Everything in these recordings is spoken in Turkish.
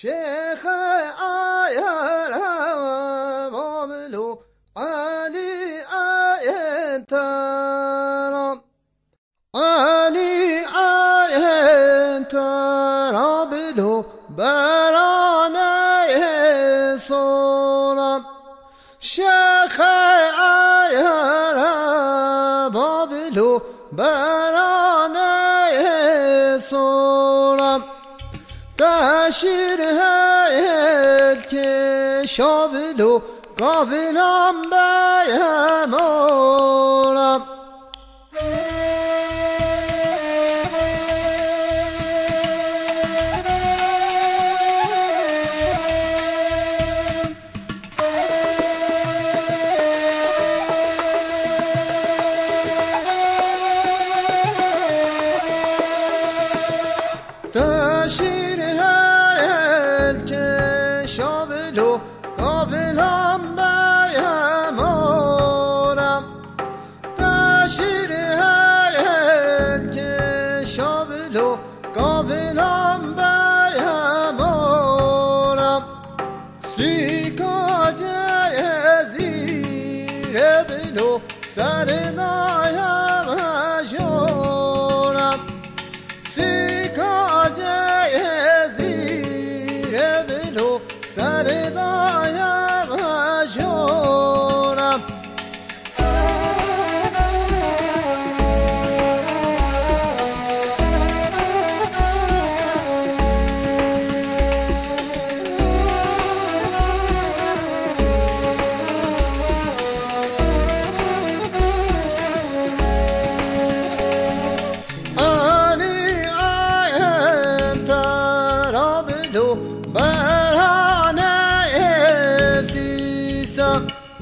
شيخ آية رملو علي آية ترام علي آية تربلو برانة صورم شيخ آية رملو برانة صورم بشیر هیل که شابل و قابلم بیمارم Taşır sarınaya şoram Sikace ezir evlo sarınaya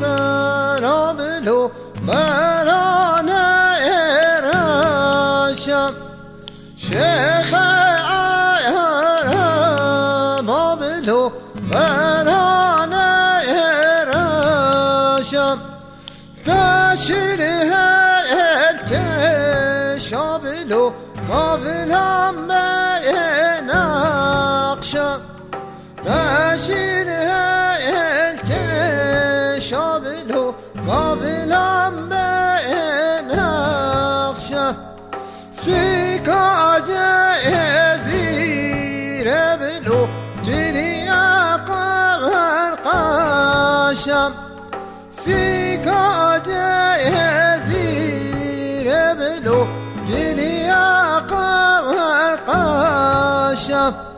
تنابلو بران ایرشم شیخ ایرم آبلو بران ایرشم بشیره الکش آبلو قابلم به نقشم داش البشر فيك جزير بلو قني يا قمر